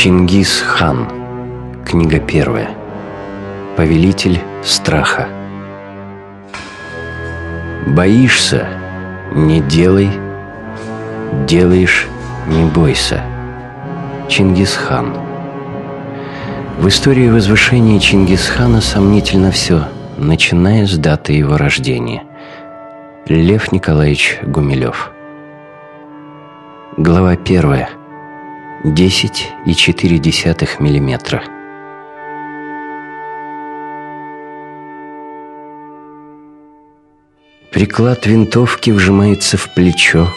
Чингис хан. Книга первая. Повелитель страха. Боишься – не делай, делаешь – не бойся. Чингисхан. В истории возвышения Чингисхана сомнительно все, начиная с даты его рождения. Лев Николаевич Гумилев. Глава первая. 10,4 мм. Приклад винтовки вжимается в плечо.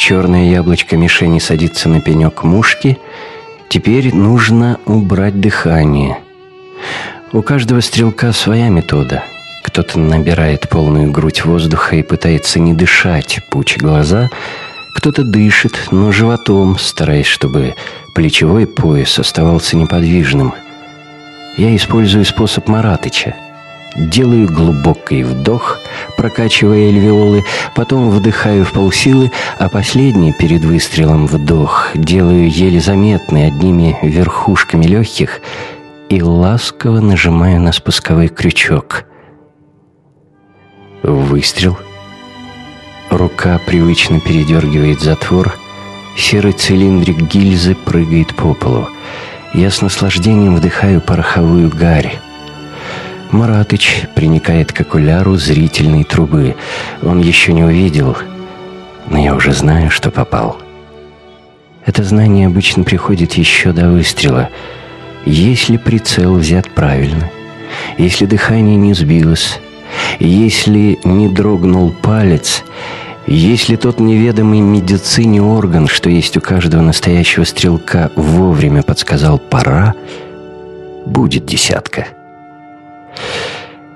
Черное яблочко мишени садится на пенек мушки. Теперь нужно убрать дыхание. У каждого стрелка своя метода. Кто-то набирает полную грудь воздуха и пытается не дышать, пуча глаза – кто-то дышит, но животом, стараясь, чтобы плечевой пояс оставался неподвижным. Я использую способ Маратыча. Делаю глубокий вдох, прокачивая альвеолы, потом вдыхаю в полсилы, а последний перед выстрелом вдох делаю еле заметный одними верхушками легких и ласково нажимаю на спусковой крючок. Выстрел — Рука привычно передергивает затвор. Серый цилиндрик гильзы прыгает по полу. Я с наслаждением вдыхаю пороховую гарь. Маратыч приникает к окуляру зрительной трубы. Он еще не увидел, но я уже знаю, что попал. Это знание обычно приходит еще до выстрела. Если прицел взят правильно, если дыхание не сбилось, если не дрогнул палец, если тот неведомый медицине орган, что есть у каждого настоящего стрелка, вовремя подсказал «пора», будет десятка.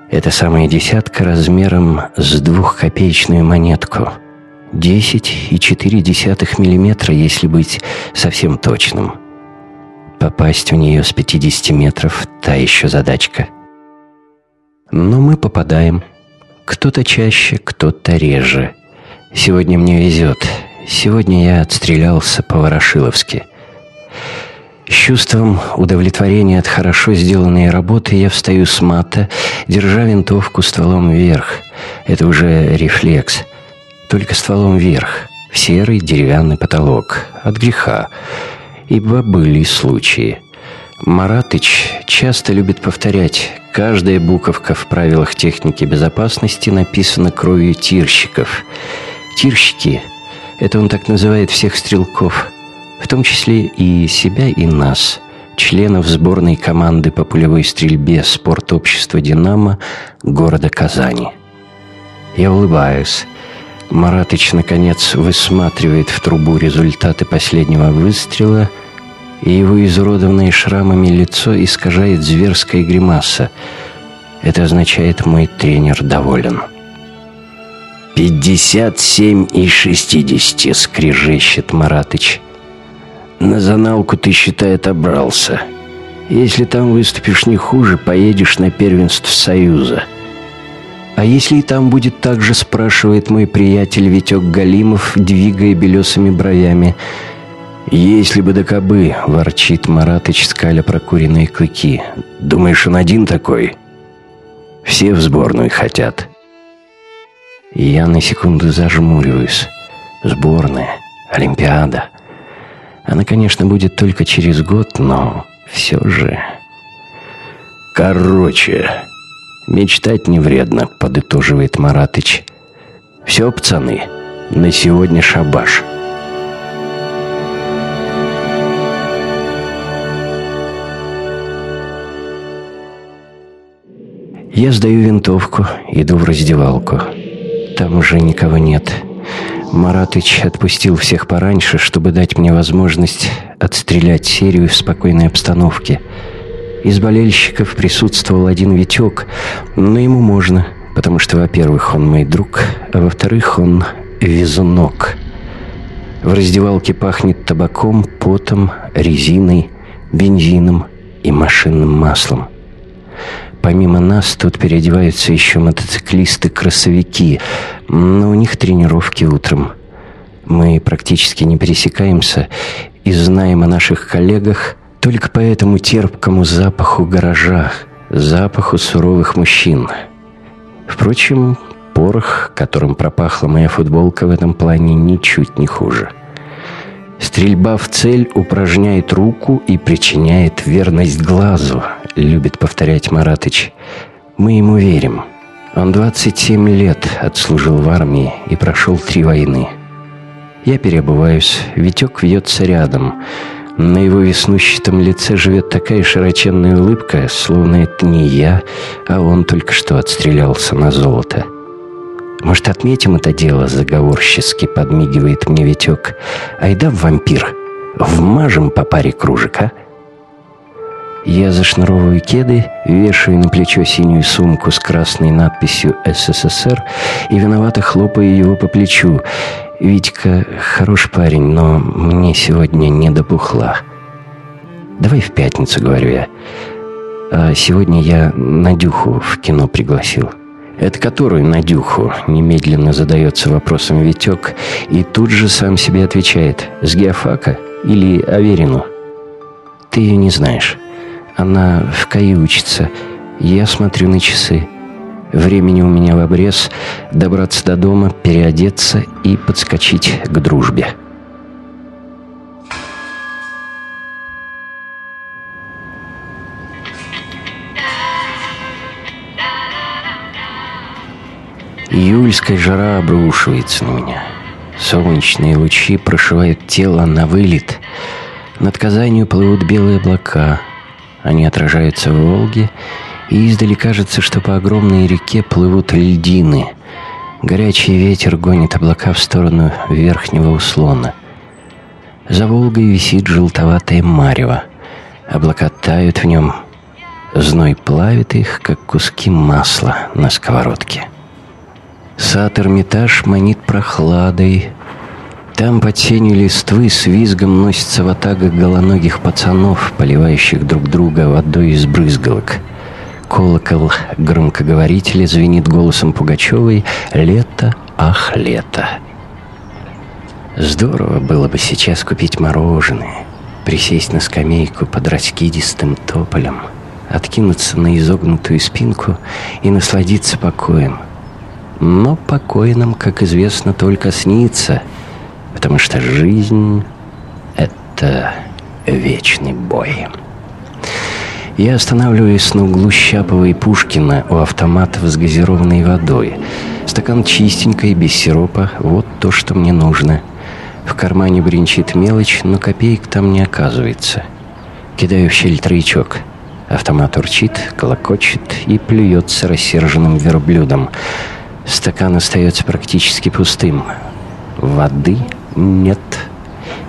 Это самая десятка размером с двухкопеечную монетку. 10,4 миллиметра, если быть совсем точным. Попасть в нее с 50 метров – та еще задачка. Но мы попадаем. Кто-то чаще, кто-то реже – Сегодня мне везет. Сегодня я отстрелялся по-ворошиловски. С чувством удовлетворения от хорошо сделанной работы я встаю с мата, держа винтовку стволом вверх. Это уже рефлекс. Только стволом вверх, в серый деревянный потолок. От греха. Ибо были случаи. Маратыч часто любит повторять, каждая буковка в правилах техники безопасности написана кровью тирщиков – Тирщики — это он так называет всех стрелков, в том числе и себя, и нас, членов сборной команды по пулевой стрельбе спортобщества «Динамо» города Казани. Я улыбаюсь. Маратыч, наконец, высматривает в трубу результаты последнего выстрела, и его изуродованное шрамами лицо искажает зверская гримаса. Это означает «мой тренер доволен». «Пятьдесят семь из шестидесяти», — скрежещет Маратыч. «На заналку ты, считай, отобрался. Если там выступишь не хуже, поедешь на первенство Союза». «А если и там будет так же?» — спрашивает мой приятель Витек Галимов, двигая белесыми бровями. «Если бы да кобы!» — ворчит Маратыч, скаля прокуренные клыки. «Думаешь, он один такой?» «Все в сборную хотят». Я на секунду зажмуриваюсь. Сборная, Олимпиада. Она, конечно, будет только через год, но все же... Короче, мечтать не вредно, подытоживает Маратыч. Все, пацаны, на сегодня шабаш. Я сдаю винтовку, иду в раздевалку. Там уже никого нет. Маратыч отпустил всех пораньше, чтобы дать мне возможность отстрелять серию в спокойной обстановке. Из болельщиков присутствовал один Витек, но ему можно, потому что, во-первых, он мой друг, а во-вторых, он везунок. В раздевалке пахнет табаком, потом, резиной, бензином и машинным маслом. Помимо нас тут переодеваются еще мотоциклисты-красовики, но у них тренировки утром. Мы практически не пересекаемся, и знаем о наших коллегах только по этому терпкому запаху гаража, запаху суровых мужчин. Впрочем, порох, которым пропахла моя футболка в этом плане, ничуть не хуже. Стрельба в цель упражняет руку и причиняет верность глазу, любит повторять Маратыч. Мы ему верим. Он 27 лет отслужил в армии и прошел три войны. Я переобуваюсь, Витек вьется рядом. На его веснущатом лице живет такая широченная улыбка, словно это не я, а он только что отстрелялся на золото. Может, отметим это дело, заговорчески подмигивает мне Витек. Айда в вампир, вмажем по паре кружек, а? Я зашнуровываю кеды, вешаю на плечо синюю сумку с красной надписью «СССР» и виновато хлопаю его по плечу. «Витька хороший парень, но мне сегодня не до пухла». «Давай в пятницу», — говорю я. «А сегодня я Надюху в кино пригласил». «Это которую Надюху?» — немедленно задается вопросом Витек и тут же сам себе отвечает. «С геофака или Аверину?» «Ты ее не знаешь». Она в КАИ учится. Я смотрю на часы. Времени у меня в обрез добраться до дома, переодеться и подскочить к дружбе. Июльская жара обрушивается на меня. Солнечные лучи прошивают тело на вылет. Над Казанью плывут белые облака — они отражаются в Волге, и издали кажется, что по огромной реке плывут льдины. Горячий ветер гонит облака в сторону верхнего услона. За Волгой висит желтоватое марево. Облака тают в нем. Зной плавит их, как куски масла на сковородке. Сад Эрмитаж манит прохладой, там под сенью листвы с визгом носится ватага голоногих пацанов, поливающих друг друга водой из брызгалок. Колокол громкоговорителя звенит голосом Пугачевой «Лето, ах, лето!». Здорово было бы сейчас купить мороженое, присесть на скамейку под раскидистым тополем, откинуться на изогнутую спинку и насладиться покоем. Но покойным, как известно, только снится — потому что жизнь — это вечный бой. Я останавливаюсь на углу Щапова и Пушкина у автоматов с газированной водой. Стакан чистенький, без сиропа. Вот то, что мне нужно. В кармане бренчит мелочь, но копеек там не оказывается. Кидаю в щель троечок. Автомат урчит, колокочет и плюется рассерженным верблюдом. Стакан остается практически пустым. Воды нет.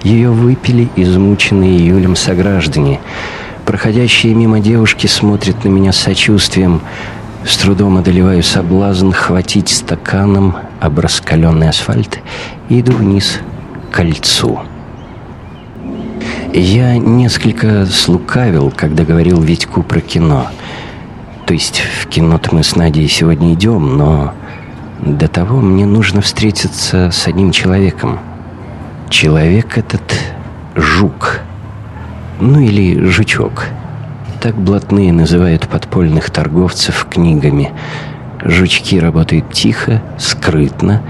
Ее выпили измученные июлем сограждане. Проходящие мимо девушки смотрят на меня сочувствием. С трудом одолеваю соблазн хватить стаканом об раскаленный асфальт и иду вниз к кольцу. Я несколько слукавил, когда говорил Витьку про кино. То есть в кино-то мы с Надей сегодня идем, но до того мне нужно встретиться с одним человеком — Человек этот жук. Ну или жучок. Так блатные называют подпольных торговцев книгами. Жучки работают тихо, скрытно,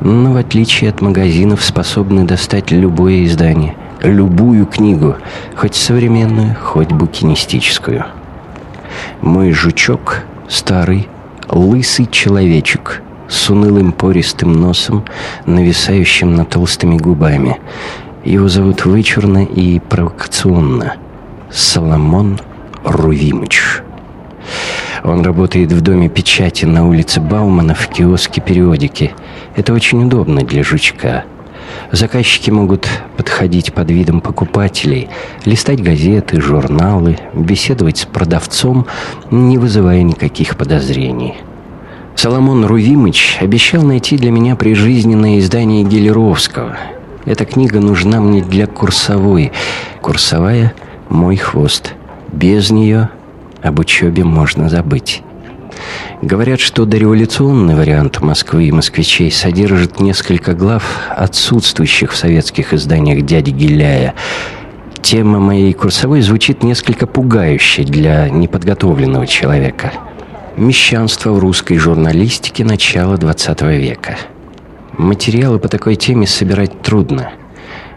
но в отличие от магазинов способны достать любое издание, любую книгу, хоть современную, хоть букинистическую. Мой жучок старый, лысый человечек — с унылым пористым носом, нависающим над толстыми губами. Его зовут вычурно и провокационно Соломон Рувимыч. Он работает в доме печати на улице Баумана в киоске периодики. Это очень удобно для жучка. Заказчики могут подходить под видом покупателей, листать газеты, журналы, беседовать с продавцом, не вызывая никаких подозрений. Соломон Рувимыч обещал найти для меня прижизненное издание Гелеровского. Эта книга нужна мне для курсовой. Курсовая — мой хвост. Без нее об учебе можно забыть. Говорят, что дореволюционный вариант Москвы и москвичей содержит несколько глав, отсутствующих в советских изданиях дяди Гиляя. Тема моей курсовой звучит несколько пугающе для неподготовленного человека. Мещанство в русской журналистике начала XX века. Материалы по такой теме собирать трудно.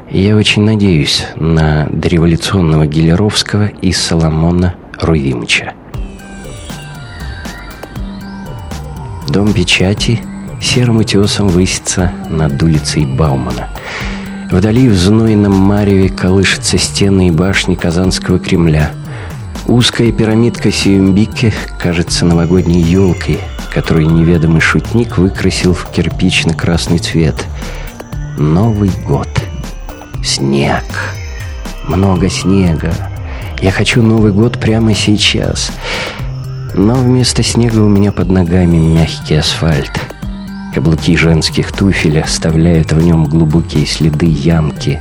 Я очень надеюсь на дореволюционного Гелеровского и Соломона Руимыча. Дом печати серым утесом высится над улицей Баумана. Вдали в знойном мареве колышутся стены и башни Казанского Кремля. Узкая пирамидка Сиюмбики кажется новогодней елкой, которую неведомый шутник выкрасил в кирпично-красный цвет. Новый год. Снег. Много снега. Я хочу Новый год прямо сейчас. Но вместо снега у меня под ногами мягкий асфальт. Каблуки женских туфель оставляют в нем глубокие следы ямки.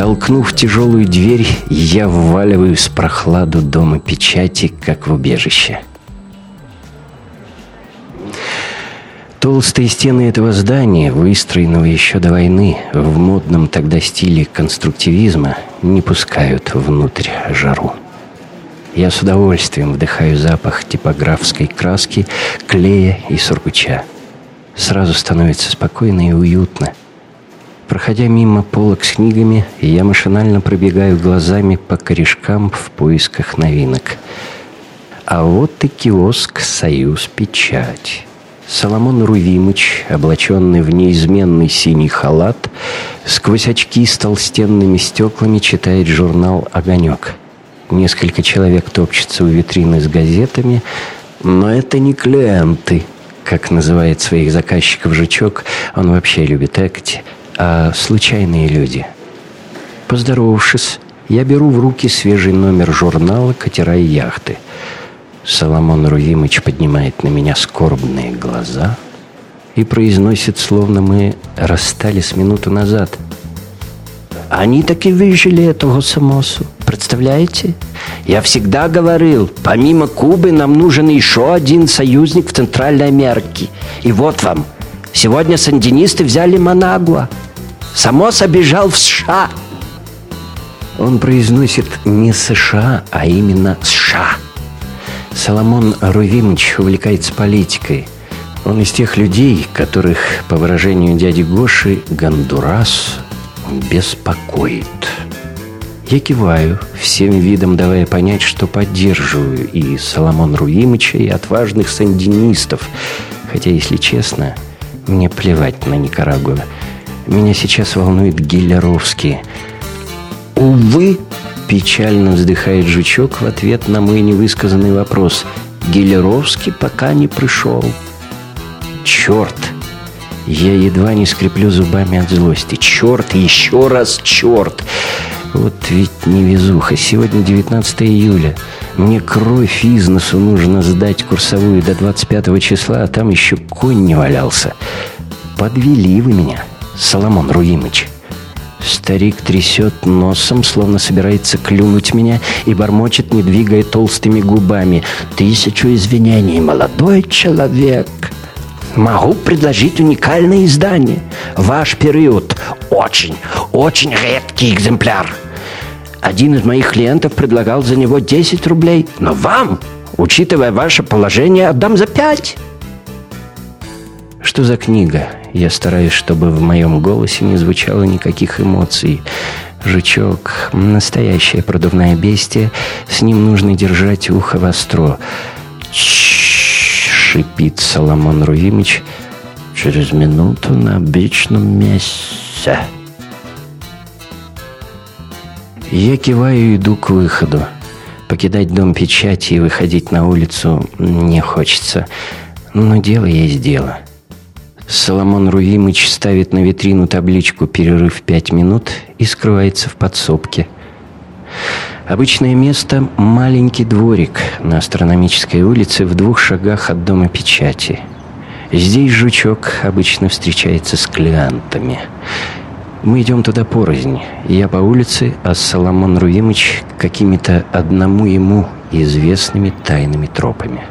Толкнув тяжелую дверь, я вваливаюсь в прохладу дома печати, как в убежище. Толстые стены этого здания, выстроенного еще до войны в модном тогда стиле конструктивизма, не пускают внутрь жару. Я с удовольствием вдыхаю запах типографской краски, клея и сургуча. Сразу становится спокойно и уютно. Проходя мимо полок с книгами, я машинально пробегаю глазами по корешкам в поисках новинок. А вот и киоск «Союз Печать». Соломон Рувимыч, облаченный в неизменный синий халат, сквозь очки с толстенными стеклами читает журнал «Огонек». Несколько человек топчутся у витрины с газетами, но это не клиенты, как называет своих заказчиков Жучок, он вообще любит экти, а случайные люди. Поздоровавшись, я беру в руки свежий номер журнала «Катера и яхты». Соломон Рувимыч поднимает на меня скорбные глаза и произносит, словно мы расстались минуту назад – они таки выжили этого самосу. Представляете? Я всегда говорил, помимо Кубы нам нужен еще один союзник в Центральной Америке. И вот вам. Сегодня сандинисты взяли Манагуа. Самос обижал в США. Он произносит не США, а именно США. Соломон Рувимович увлекается политикой. Он из тех людей, которых, по выражению дяди Гоши, Гондурас беспокоит. Я киваю, всем видом давая понять, что поддерживаю и Соломон Руимыча, и отважных сандинистов. Хотя, если честно, мне плевать на Никарагуа. Меня сейчас волнует Гиллеровский. «Увы!» – печально вздыхает Жучок в ответ на мой невысказанный вопрос. «Гиллеровский пока не пришел». «Черт!» Я едва не скреплю зубами от злости. Черт, еще раз черт! Вот ведь невезуха. Сегодня 19 июля. Мне кровь из носу нужно сдать курсовую до 25 числа, а там еще конь не валялся. Подвели вы меня, Соломон Руимыч. Старик трясет носом, словно собирается клюнуть меня, и бормочет, не двигая толстыми губами. «Тысячу извинений, молодой человек!» Могу предложить уникальное издание. Ваш период очень, очень редкий экземпляр. Один из моих клиентов предлагал за него 10 рублей, но вам, учитывая ваше положение, отдам за 5. Что за книга? Я стараюсь, чтобы в моем голосе не звучало никаких эмоций. Жучок — настоящая продувная бестия, с ним нужно держать ухо востро. Шипит Соломон Руимыч через минуту на обычном месте. Я киваю и иду к выходу. Покидать дом печати и выходить на улицу не хочется. Но дело есть дело. Соломон Руимыч ставит на витрину табличку «Перерыв пять минут» и скрывается в подсобке. Обычное место – маленький дворик на Астрономической улице в двух шагах от Дома печати. Здесь жучок обычно встречается с клиентами. Мы идем туда порознь. Я по улице, а Соломон Руимыч какими-то одному ему известными тайными тропами.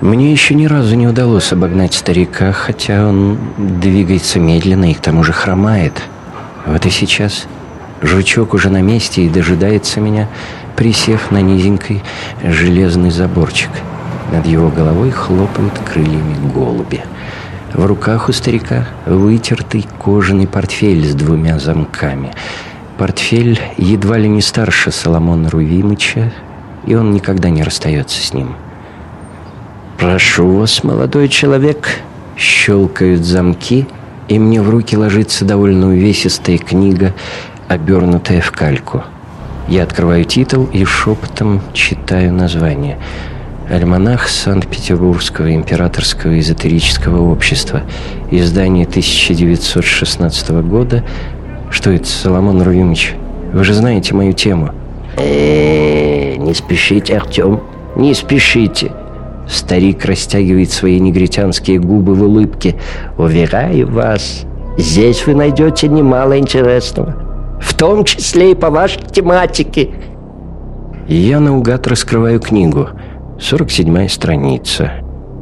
Мне еще ни разу не удалось обогнать старика, хотя он двигается медленно и к тому же хромает. Вот и сейчас жучок уже на месте и дожидается меня, присев на низенький железный заборчик. Над его головой хлопают крыльями голуби. В руках у старика вытертый кожаный портфель с двумя замками. Портфель едва ли не старше Соломона Рувимыча, и он никогда не расстается с ним. «Прошу вас, молодой человек!» Щелкают замки, и мне в руки ложится довольно увесистая книга, обернутая в кальку. Я открываю титул и шепотом читаю название – Альманах Санкт-Петербургского императорского эзотерического общества. Издание 1916 года. Что это, Соломон Рувимович? Вы же знаете мою тему. Э, не спешите, Артем, не спешите. Старик растягивает свои негритянские губы в улыбке. Уверяю вас, здесь вы найдете немало интересного. В том числе и по вашей тематике. Я наугад раскрываю книгу – 47 страница.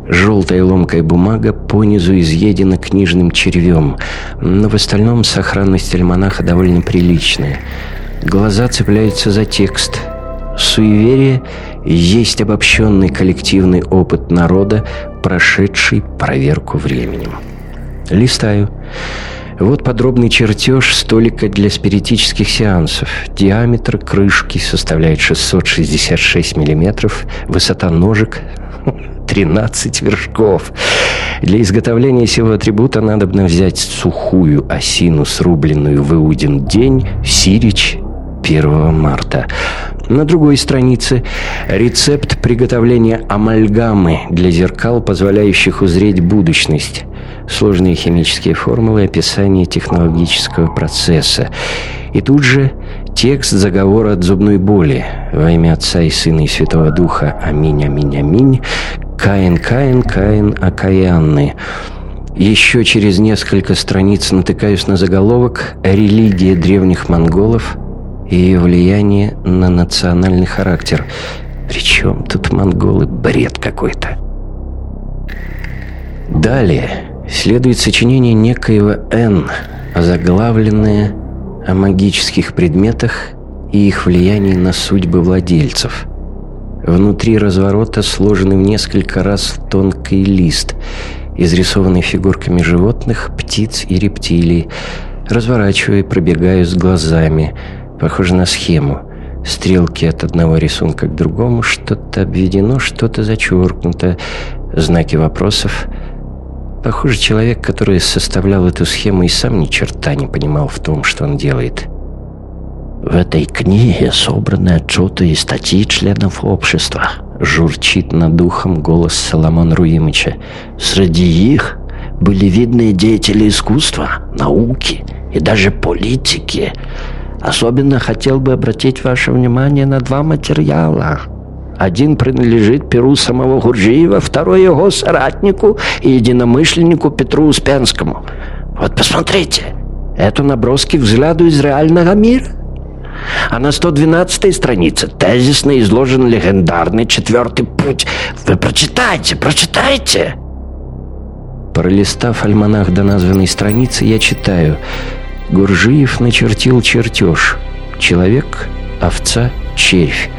Желтая ломкая бумага понизу изъедена книжным червем, но в остальном сохранность альманаха довольно приличная. Глаза цепляются за текст. Суеверие есть обобщенный коллективный опыт народа, прошедший проверку временем. Листаю. Вот подробный чертеж столика для спиритических сеансов. Диаметр крышки составляет 666 миллиметров, высота ножек 13 вершков. Для изготовления сего атрибута надо взять сухую осину, срубленную в Иудин день, сирич 1 марта. На другой странице рецепт приготовления амальгамы для зеркал, позволяющих узреть будущность сложные химические формулы, описание технологического процесса. И тут же текст заговора от зубной боли. Во имя Отца и Сына и Святого Духа. Аминь, аминь, аминь. Каин, Каин, Каин, окаянный. Еще через несколько страниц натыкаюсь на заголовок «Религия древних монголов и ее влияние на национальный характер». Причем тут монголы бред какой-то. Далее следует сочинение некоего Н, озаглавленное о магических предметах и их влиянии на судьбы владельцев. Внутри разворота сложенный в несколько раз тонкий лист, изрисованный фигурками животных, птиц и рептилий. Разворачивая, пробегаю с глазами, похоже на схему. Стрелки от одного рисунка к другому, что-то обведено, что-то зачеркнуто, знаки вопросов – Похоже, человек, который составлял эту схему, и сам ни черта не понимал в том, что он делает. В этой книге собраны отчеты и статьи членов общества. Журчит над духом голос Соломон Руимыча. Среди их были видные деятели искусства, науки и даже политики. Особенно хотел бы обратить ваше внимание на два материала – один принадлежит перу самого Гурджиева, второй его соратнику и единомышленнику Петру Успенскому. Вот посмотрите, это наброски взгляду из реального мира. А на 112 странице тезисно изложен легендарный четвертый путь. Вы прочитайте, прочитайте. Пролистав альманах до названной страницы, я читаю. Гуржиев начертил чертеж. Человек, овца, червь.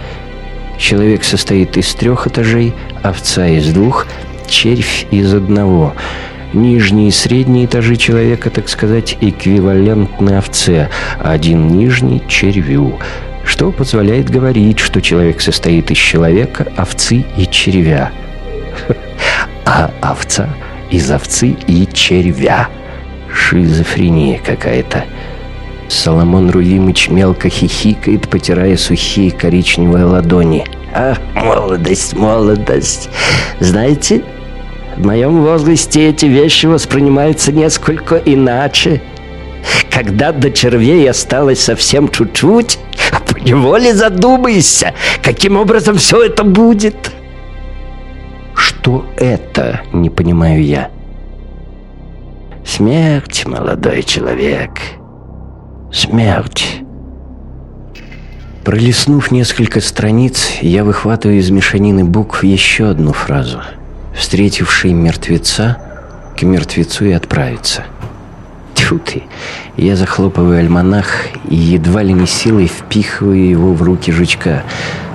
Человек состоит из трех этажей, овца из двух, червь из одного. Нижние и средние этажи человека, так сказать, эквивалентны овце, а один нижний – червю, что позволяет говорить, что человек состоит из человека, овцы и червя. А овца из овцы и червя. Шизофрения какая-то. Соломон Рувимыч мелко хихикает, потирая сухие коричневые ладони. «Ах, молодость, молодость! Знаете, в моем возрасте эти вещи воспринимаются несколько иначе. Когда до червей осталось совсем чуть-чуть, поневоле задумайся, каким образом все это будет!» «Что это?» — не понимаю я. «Смерть, молодой человек!» Смерть. Пролистнув несколько страниц, я выхватываю из мешанины букв еще одну фразу. Встретивший мертвеца, к мертвецу и отправится. Тьфу ты! Я захлопываю альманах и едва ли не силой впихиваю его в руки жучка.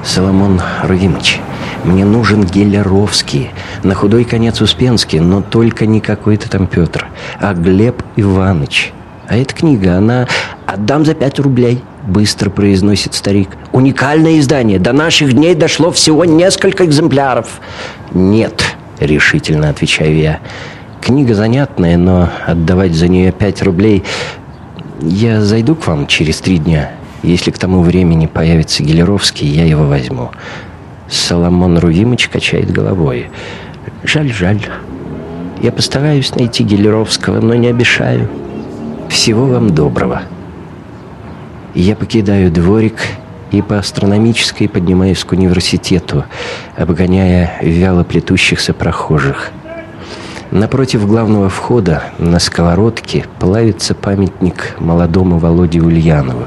Соломон Рувимович, мне нужен Гелеровский, на худой конец Успенский, но только не какой-то там Петр, а Глеб Иванович. А эта книга, она... «Отдам за пять рублей», — быстро произносит старик. «Уникальное издание. До наших дней дошло всего несколько экземпляров». «Нет», — решительно отвечаю я. «Книга занятная, но отдавать за нее пять рублей...» «Я зайду к вам через три дня. Если к тому времени появится Гелеровский, я его возьму». Соломон Рувимыч качает головой. «Жаль, жаль. Я постараюсь найти Гелеровского, но не обещаю. Всего вам доброго». Я покидаю дворик и по астрономической поднимаюсь к университету, обгоняя вяло плетущихся прохожих. Напротив главного входа на сковородке плавится памятник молодому Володе Ульянову.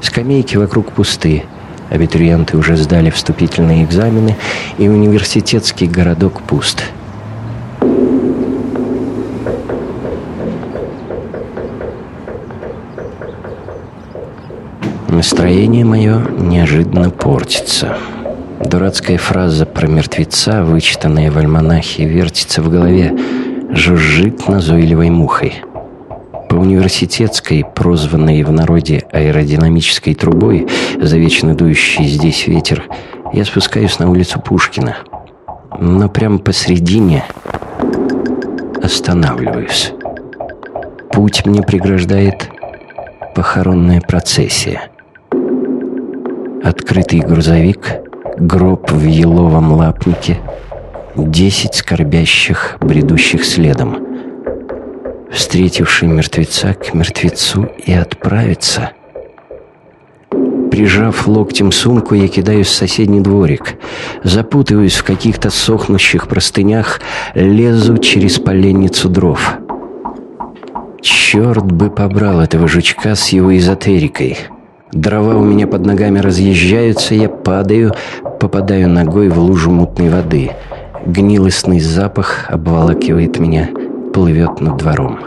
Скамейки вокруг пусты – Абитуриенты уже сдали вступительные экзамены, и университетский городок пуст. Настроение мое неожиданно портится. Дурацкая фраза про мертвеца, вычитанная в альманахе, вертится в голове, жужжит назойливой мухой – по университетской, прозванной в народе аэродинамической трубой, за вечно дующий здесь ветер, я спускаюсь на улицу Пушкина. Но прямо посредине останавливаюсь. Путь мне преграждает похоронная процессия. Открытый грузовик, гроб в еловом лапнике, десять скорбящих, бредущих следом — встретивший мертвеца к мертвецу и отправиться. Прижав локтем сумку, я кидаюсь в соседний дворик. Запутываюсь в каких-то сохнущих простынях, лезу через поленницу дров. Черт бы побрал этого жучка с его эзотерикой. Дрова у меня под ногами разъезжаются, я падаю, попадаю ногой в лужу мутной воды. Гнилостный запах обволакивает меня плывет над двором.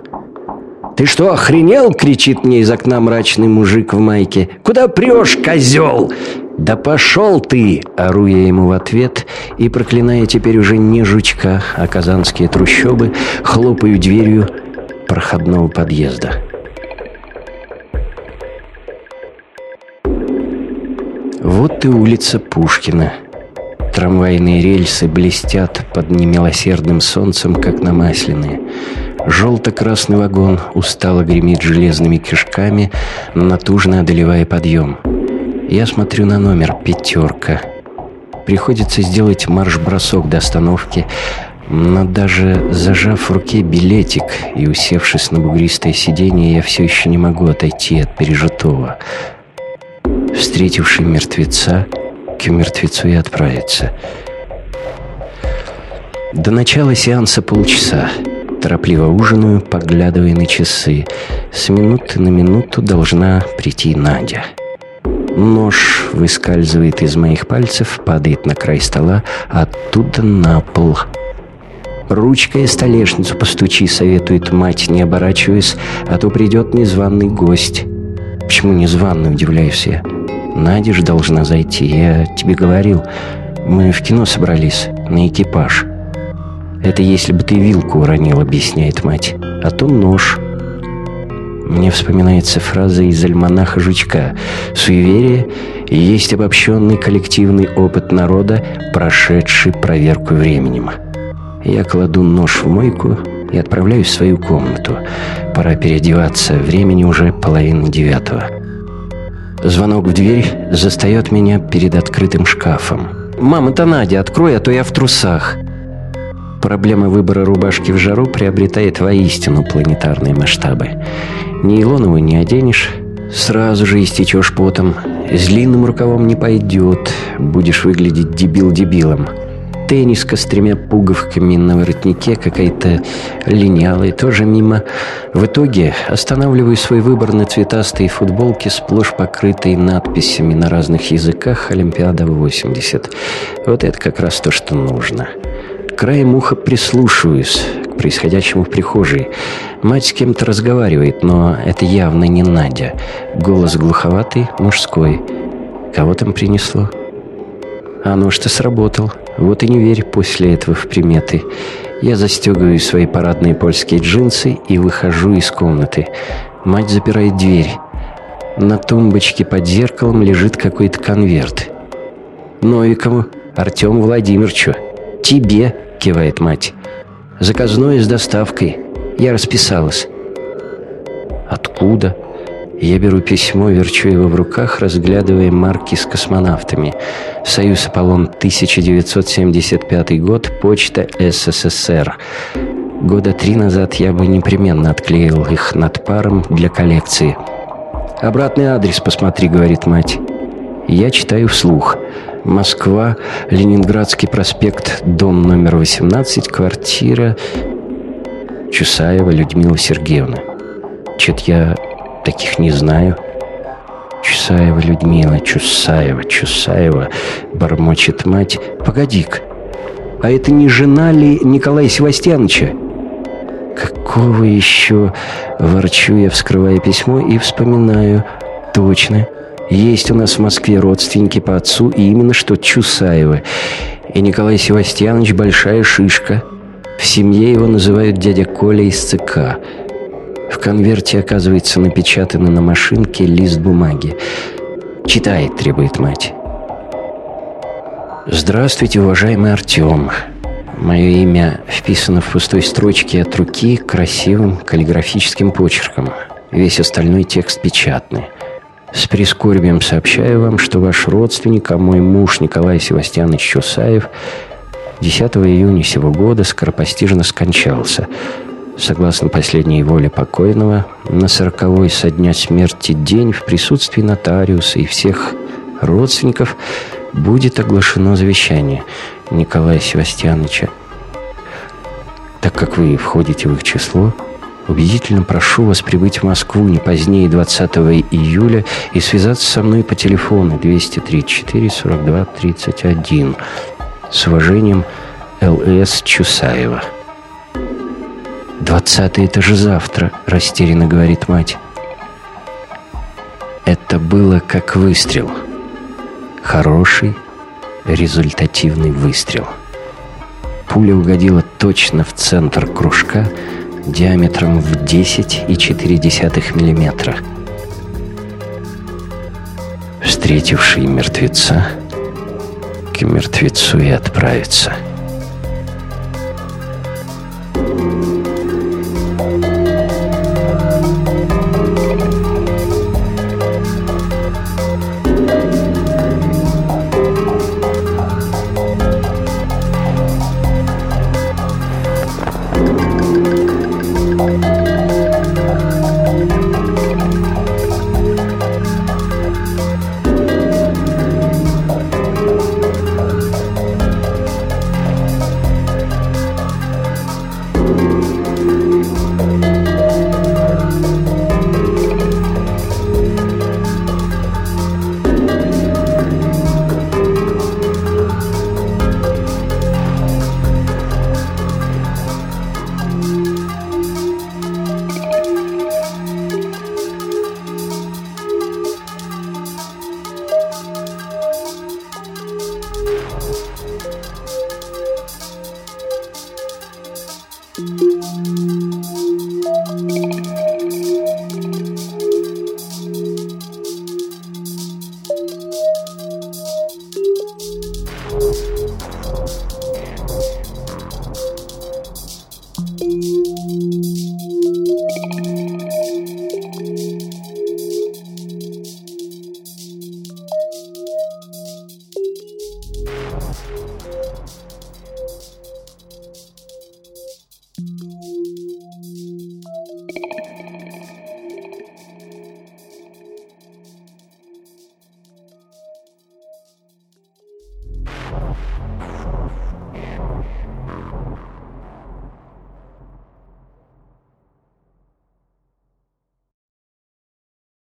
«Ты что, охренел?» — кричит мне из окна мрачный мужик в майке. «Куда прешь, козел?» «Да пошел ты!» — ору я ему в ответ и, проклиная теперь уже не жучка, а казанские трущобы, хлопаю дверью проходного подъезда. Вот и улица Пушкина. Трамвайные рельсы блестят под немилосердным солнцем, как намасленные. Желто-красный вагон устало гремит железными кишками, натужно одолевая подъем. Я смотрю на номер «пятерка». Приходится сделать марш-бросок до остановки, но даже зажав в руке билетик и усевшись на бугристое сиденье, я все еще не могу отойти от пережитого. Встретивший мертвеца — к мертвецу и отправиться. До начала сеанса полчаса. Торопливо ужинаю, поглядывая на часы. С минуты на минуту должна прийти Надя. Нож выскальзывает из моих пальцев, падает на край стола, оттуда на пол. «Ручкой столешницу постучи», — советует мать, не оборачиваясь, «а то придет незваный гость». «Почему незваный?» — удивляюсь я. Надя же должна зайти. Я тебе говорил, мы в кино собрались, на экипаж. Это если бы ты вилку уронил, объясняет мать. А то нож. Мне вспоминается фраза из альманаха Жучка. Суеверие есть обобщенный коллективный опыт народа, прошедший проверку временем. Я кладу нож в мойку и отправляюсь в свою комнату. Пора переодеваться, времени уже половина девятого. Звонок в дверь застает меня перед открытым шкафом. «Мам, это Надя, открой, а то я в трусах». Проблема выбора рубашки в жару приобретает воистину планетарные масштабы. Нейлонову не оденешь, сразу же истечешь потом. С длинным рукавом не пойдет, будешь выглядеть дебил дебилом тенниска с тремя пуговками на воротнике, какая-то линялая, тоже мимо. В итоге останавливаю свой выбор на цветастой футболке, сплошь покрытой надписями на разных языках «Олимпиада 80». Вот это как раз то, что нужно. Краем уха прислушиваюсь к происходящему в прихожей. Мать с кем-то разговаривает, но это явно не Надя. Голос глуховатый, мужской. Кого там принесло? А ну что сработал. Вот и не верь после этого в приметы. Я застегиваю свои парадные польские джинсы и выхожу из комнаты. Мать запирает дверь. На тумбочке под зеркалом лежит какой-то конверт. «Новикову, Артему Владимировичу. Тебе!» — кивает мать. «Заказное с доставкой. Я расписалась». «Откуда?» Я беру письмо, верчу его в руках, разглядывая марки с космонавтами. «Союз Аполлон, 1975 год, почта СССР». Года три назад я бы непременно отклеил их над паром для коллекции. «Обратный адрес посмотри», — говорит мать. Я читаю вслух. Москва, Ленинградский проспект, дом номер 18, квартира Чусаева Людмила Сергеевна. Чет я Таких не знаю. Чусаева Людмила, Чусаева, Чусаева, бормочет мать. Погоди-ка, а это не жена ли Николая Севастьяновича? Какого еще? Ворчу я, вскрывая письмо и вспоминаю. Точно. Есть у нас в Москве родственники по отцу, и именно что Чусаевы. И Николай Севастьянович большая шишка. В семье его называют дядя Коля из ЦК. В конверте оказывается напечатанный на машинке лист бумаги. «Читай», — требует мать. «Здравствуйте, уважаемый Артем. Мое имя вписано в пустой строчке от руки красивым каллиграфическим почерком. Весь остальной текст печатный. С прискорбием сообщаю вам, что ваш родственник, а мой муж Николай Севастьянович Чусаев 10 июня сего года скоропостижно скончался — Согласно последней воле покойного, на сороковой со дня смерти день в присутствии нотариуса и всех родственников будет оглашено завещание Николая Севастьяновича. Так как вы входите в их число, убедительно прошу вас прибыть в Москву не позднее 20 июля и связаться со мной по телефону 234 42 31. С уважением, Л.С. Чусаева. «Двадцатый это же завтра», — растерянно говорит мать. Это было как выстрел. Хороший, результативный выстрел. Пуля угодила точно в центр кружка диаметром в 10,4 мм. Встретивший мертвеца к мертвецу и отправится —